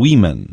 women.